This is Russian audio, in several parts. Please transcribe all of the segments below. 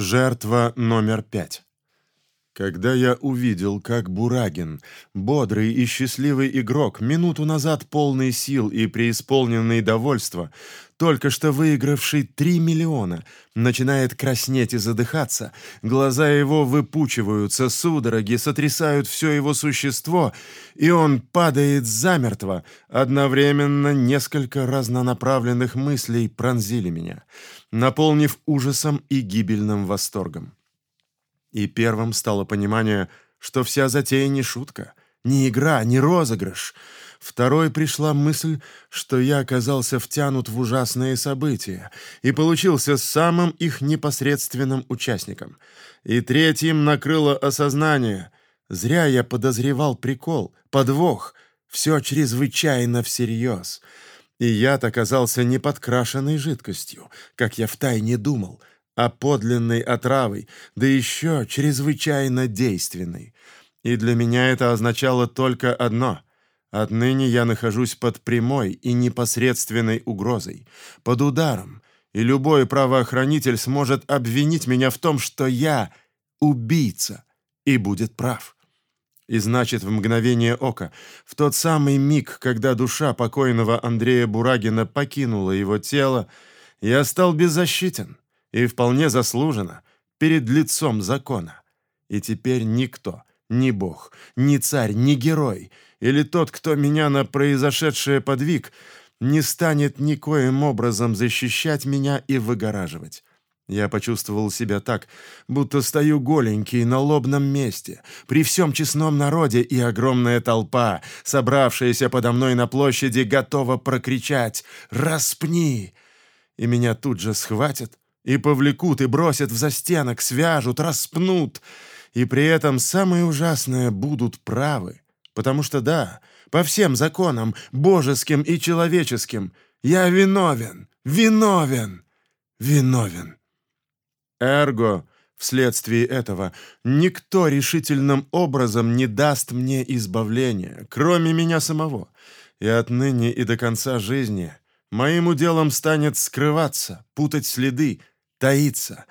Жертва номер пять. Когда я увидел, как Бурагин, бодрый и счастливый игрок, минуту назад полный сил и преисполненный довольства, только что выигравший три миллиона, начинает краснеть и задыхаться, глаза его выпучиваются, судороги сотрясают все его существо, и он падает замертво, одновременно несколько разнонаправленных мыслей пронзили меня — наполнив ужасом и гибельным восторгом. И первым стало понимание, что вся затея не шутка, не игра, не розыгрыш. Второй пришла мысль, что я оказался втянут в ужасные события и получился самым их непосредственным участником. И третьим накрыло осознание. Зря я подозревал прикол, подвох, все чрезвычайно всерьез — и яд оказался не подкрашенной жидкостью, как я втайне думал, а подлинной отравой, да еще чрезвычайно действенной. И для меня это означало только одно — отныне я нахожусь под прямой и непосредственной угрозой, под ударом, и любой правоохранитель сможет обвинить меня в том, что я убийца, и будет прав. И значит, в мгновение ока, в тот самый миг, когда душа покойного Андрея Бурагина покинула его тело, я стал беззащитен и вполне заслуженно перед лицом закона. И теперь никто, ни бог, ни царь, ни герой, или тот, кто меня на произошедшее подвиг, не станет никоим образом защищать меня и выгораживать. Я почувствовал себя так, будто стою голенький на лобном месте, при всем честном народе и огромная толпа, собравшаяся подо мной на площади, готова прокричать «Распни!» И меня тут же схватят и повлекут, и бросят в застенок, свяжут, распнут. И при этом самое ужасное будут правы. Потому что да, по всем законам, божеским и человеческим, я виновен, виновен, виновен. Эрго, вследствие этого, никто решительным образом не даст мне избавления, кроме меня самого. И отныне и до конца жизни моим уделом станет скрываться, путать следы, таиться.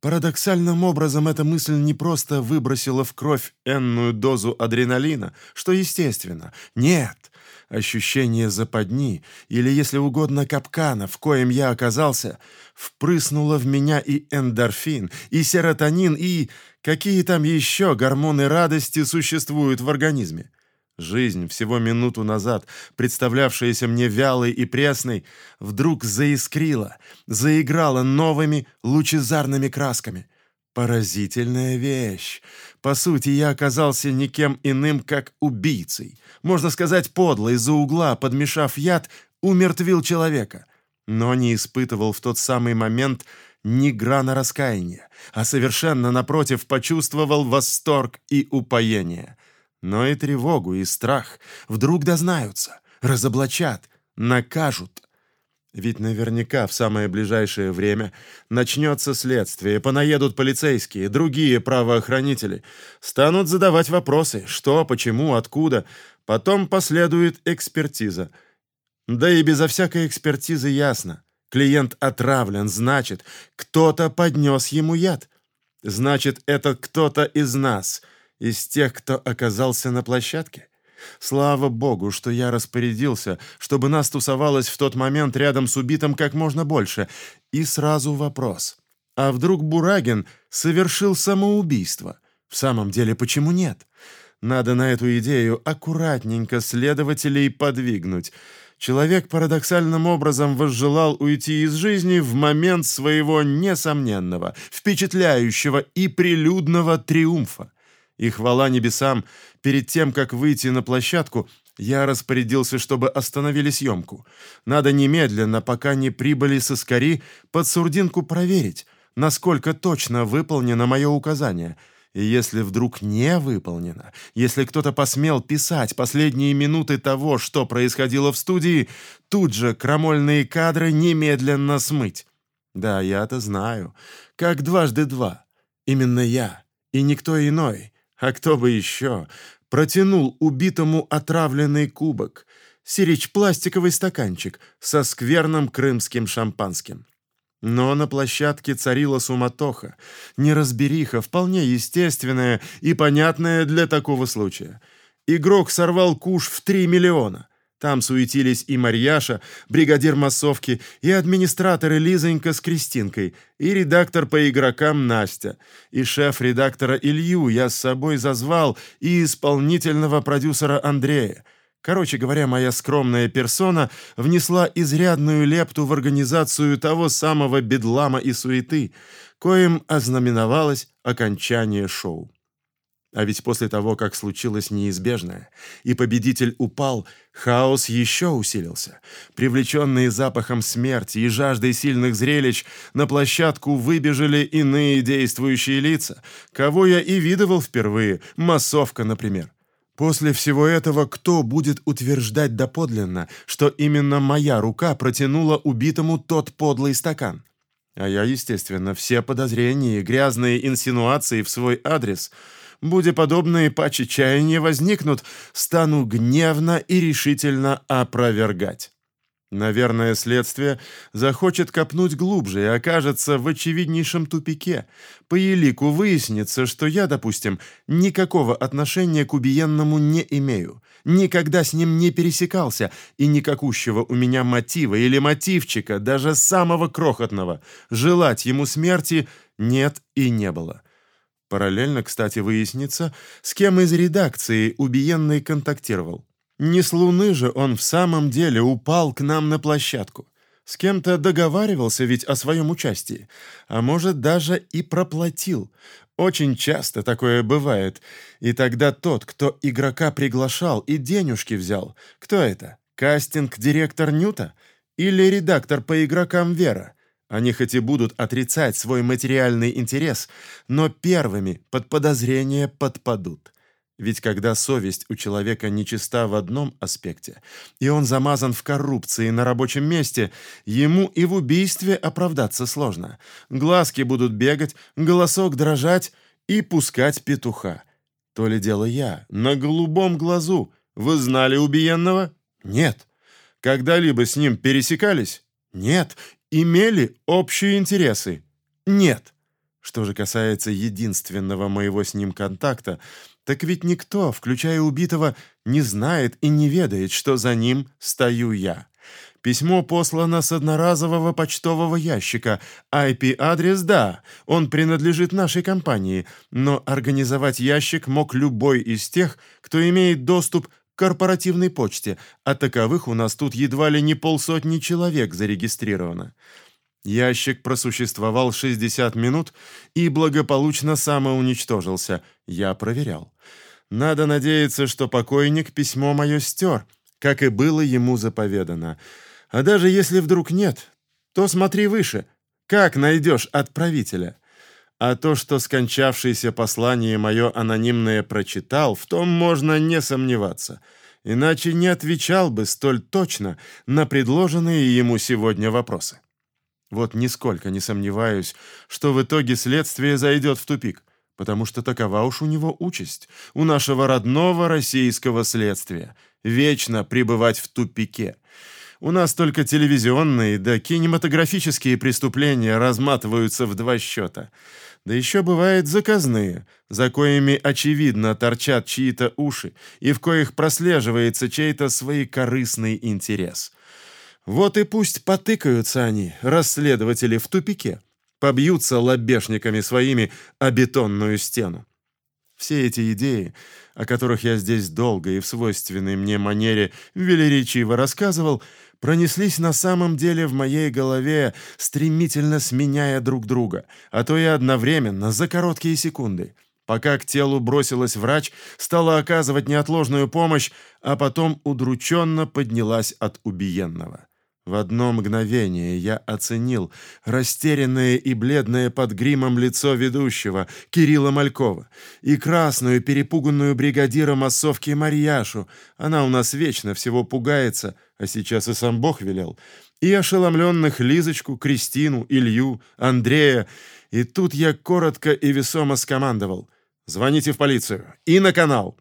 Парадоксальным образом эта мысль не просто выбросила в кровь энную дозу адреналина, что естественно. Нет, ощущение западни, или, если угодно, капкана, в коем я оказался, впрыснуло в меня и эндорфин, и серотонин, и какие там еще гормоны радости существуют в организме. Жизнь, всего минуту назад, представлявшаяся мне вялой и пресной, вдруг заискрила, заиграла новыми лучезарными красками — Поразительная вещь. По сути, я оказался никем иным, как убийцей. Можно сказать, подло из-за угла, подмешав яд, умертвил человека. Но не испытывал в тот самый момент ни грана раскаяния, а совершенно напротив почувствовал восторг и упоение. Но и тревогу, и страх вдруг дознаются, разоблачат, накажут. Ведь наверняка в самое ближайшее время начнется следствие, понаедут полицейские, другие правоохранители, станут задавать вопросы, что, почему, откуда, потом последует экспертиза. Да и безо всякой экспертизы ясно. Клиент отравлен, значит, кто-то поднес ему яд. Значит, это кто-то из нас, из тех, кто оказался на площадке. Слава богу, что я распорядился, чтобы нас тусовалось в тот момент рядом с убитым как можно больше. И сразу вопрос. А вдруг Бурагин совершил самоубийство? В самом деле, почему нет? Надо на эту идею аккуратненько следователей подвигнуть. Человек парадоксальным образом возжелал уйти из жизни в момент своего несомненного, впечатляющего и прилюдного триумфа. И хвала небесам, перед тем, как выйти на площадку, я распорядился, чтобы остановили съемку. Надо немедленно, пока не прибыли соскари, под сурдинку проверить, насколько точно выполнено мое указание. И если вдруг не выполнено, если кто-то посмел писать последние минуты того, что происходило в студии, тут же крамольные кадры немедленно смыть. Да, я-то знаю. Как дважды два. Именно я. И никто иной. А кто бы еще протянул убитому отравленный кубок, сирич пластиковый стаканчик со скверным крымским шампанским? Но на площадке царила суматоха, неразбериха, вполне естественная и понятная для такого случая. Игрок сорвал куш в 3 миллиона. Там суетились и Марьяша, бригадир массовки, и администраторы Лизонька с Кристинкой, и редактор по игрокам Настя, и шеф-редактора Илью я с собой зазвал, и исполнительного продюсера Андрея. Короче говоря, моя скромная персона внесла изрядную лепту в организацию того самого бедлама и суеты, коим ознаменовалось окончание шоу. А ведь после того, как случилось неизбежное, и победитель упал, хаос еще усилился. Привлеченные запахом смерти и жаждой сильных зрелищ, на площадку выбежали иные действующие лица, кого я и видывал впервые, массовка, например. После всего этого кто будет утверждать доподлинно, что именно моя рука протянула убитому тот подлый стакан? А я, естественно, все подозрения и грязные инсинуации в свой адрес – Будя подобные пачи чаяния возникнут, стану гневно и решительно опровергать. Наверное, следствие захочет копнуть глубже и окажется в очевиднейшем тупике. По елику выяснится, что я, допустим, никакого отношения к убиенному не имею, никогда с ним не пересекался, и никакущего у меня мотива или мотивчика, даже самого крохотного, желать ему смерти нет и не было. Параллельно, кстати, выяснится, с кем из редакции убиенный контактировал. Не с Луны же он в самом деле упал к нам на площадку. С кем-то договаривался ведь о своем участии, а может даже и проплатил. Очень часто такое бывает. И тогда тот, кто игрока приглашал и денежки взял, кто это? Кастинг-директор Нюта или редактор по игрокам Вера? Они хоть и будут отрицать свой материальный интерес, но первыми под подозрение подпадут. Ведь когда совесть у человека нечиста в одном аспекте, и он замазан в коррупции на рабочем месте, ему и в убийстве оправдаться сложно. Глазки будут бегать, голосок дрожать и пускать петуха. То ли дело я, на голубом глазу. Вы знали убиенного? Нет. Когда-либо с ним пересекались? Нет, имели общие интересы? Нет. Что же касается единственного моего с ним контакта, так ведь никто, включая убитого, не знает и не ведает, что за ним стою я. Письмо послано с одноразового почтового ящика. IP-адрес, да, он принадлежит нашей компании, но организовать ящик мог любой из тех, кто имеет доступ корпоративной почте, а таковых у нас тут едва ли не полсотни человек зарегистрировано. Ящик просуществовал 60 минут и благополучно самоуничтожился. Я проверял. Надо надеяться, что покойник письмо мое стер, как и было ему заповедано. А даже если вдруг нет, то смотри выше. Как найдешь отправителя? А то, что скончавшийся послание мое анонимное прочитал, в том можно не сомневаться. Иначе не отвечал бы столь точно на предложенные ему сегодня вопросы. Вот нисколько не сомневаюсь, что в итоге следствие зайдет в тупик, потому что такова уж у него участь, у нашего родного российского следствия, вечно пребывать в тупике. У нас только телевизионные да кинематографические преступления разматываются в два счета — да еще бывает заказные, за коими очевидно торчат чьи-то уши и в коих прослеживается чей-то своекорыстный интерес. Вот и пусть потыкаются они, расследователи, в тупике, побьются лобешниками своими о бетонную стену. Все эти идеи, о которых я здесь долго и в свойственной мне манере велеречиво рассказывал, пронеслись на самом деле в моей голове, стремительно сменяя друг друга, а то и одновременно, за короткие секунды. Пока к телу бросилась врач, стала оказывать неотложную помощь, а потом удрученно поднялась от убиенного. В одно мгновение я оценил растерянное и бледное под гримом лицо ведущего, Кирилла Малькова, и красную перепуганную бригадира массовки Марьяшу, она у нас вечно всего пугается, а сейчас и сам Бог велел, и ошеломленных Лизочку, Кристину, Илью, Андрея, и тут я коротко и весомо скомандовал. «Звоните в полицию и на канал!»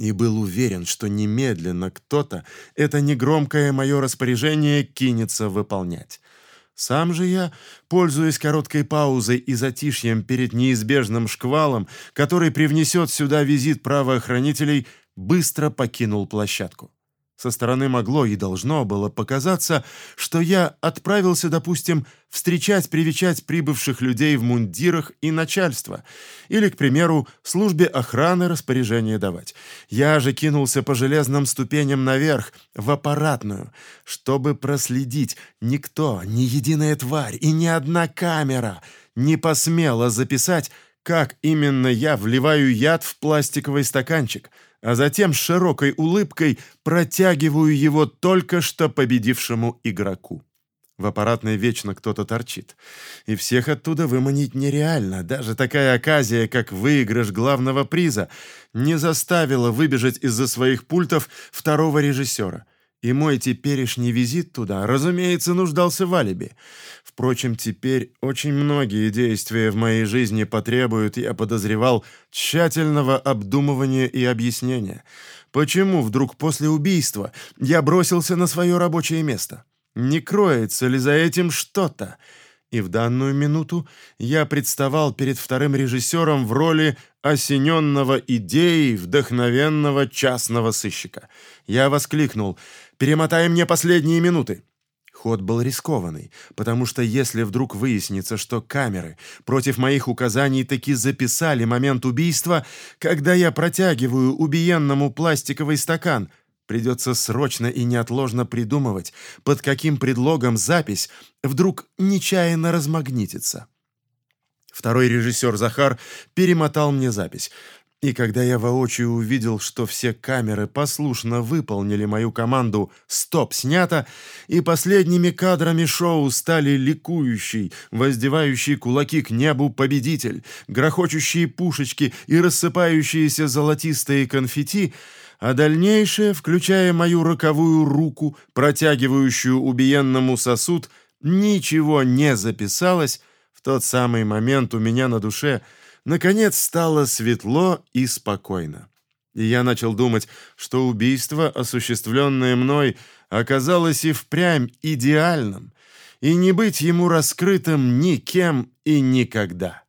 И был уверен, что немедленно кто-то это негромкое мое распоряжение кинется выполнять. Сам же я, пользуясь короткой паузой и затишьем перед неизбежным шквалом, который привнесет сюда визит правоохранителей, быстро покинул площадку. Со стороны могло и должно было показаться, что я отправился, допустим, встречать, привечать прибывших людей в мундирах и начальство, или, к примеру, службе охраны распоряжение давать. Я же кинулся по железным ступеням наверх, в аппаратную, чтобы проследить. Никто, ни единая тварь и ни одна камера не посмела записать, как именно я вливаю яд в пластиковый стаканчик — а затем с широкой улыбкой протягиваю его только что победившему игроку. В аппаратной вечно кто-то торчит. И всех оттуда выманить нереально. Даже такая оказия, как выигрыш главного приза, не заставила выбежать из-за своих пультов второго режиссера. И мой теперешний визит туда, разумеется, нуждался в алиби. Впрочем, теперь очень многие действия в моей жизни потребуют, я подозревал, тщательного обдумывания и объяснения. Почему вдруг после убийства я бросился на свое рабочее место? Не кроется ли за этим что-то? И в данную минуту я представал перед вторым режиссером в роли осененного идеей вдохновенного частного сыщика. Я воскликнул «Перемотай мне последние минуты!» Ход был рискованный, потому что если вдруг выяснится, что камеры против моих указаний таки записали момент убийства, когда я протягиваю убиенному пластиковый стакан, придется срочно и неотложно придумывать, под каким предлогом запись вдруг нечаянно размагнитится. Второй режиссер Захар перемотал мне запись. И когда я воочию увидел, что все камеры послушно выполнили мою команду «Стоп! Снято!» и последними кадрами шоу стали ликующий, воздевающий кулаки к небу победитель, грохочущие пушечки и рассыпающиеся золотистые конфетти, а дальнейшее, включая мою роковую руку, протягивающую убиенному сосуд, ничего не записалось, в тот самый момент у меня на душе – наконец стало светло и спокойно. И я начал думать, что убийство, осуществленное мной, оказалось и впрямь идеальным, и не быть ему раскрытым никем и никогда.